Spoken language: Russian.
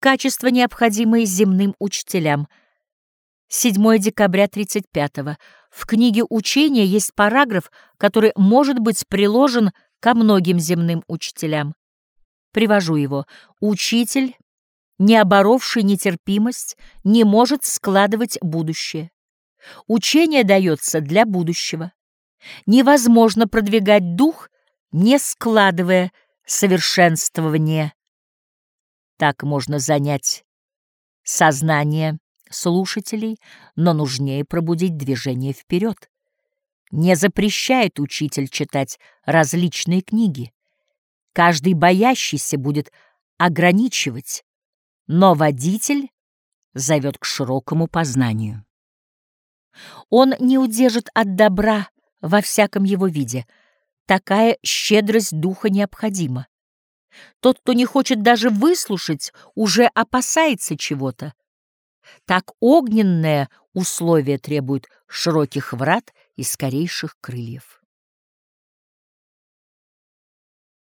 Качества, необходимые земным учителям. 7 декабря 35 -го. В книге учения есть параграф, который может быть приложен ко многим земным учителям. Привожу его. Учитель, не оборовший нетерпимость, не может складывать будущее. Учение дается для будущего. Невозможно продвигать дух, не складывая совершенствование. Так можно занять сознание слушателей, но нужнее пробудить движение вперед. Не запрещает учитель читать различные книги. Каждый боящийся будет ограничивать, но водитель зовет к широкому познанию. Он не удержит от добра во всяком его виде. Такая щедрость духа необходима. Тот, кто не хочет даже выслушать, уже опасается чего-то. Так огненное условие требует широких врат и скорейших крыльев.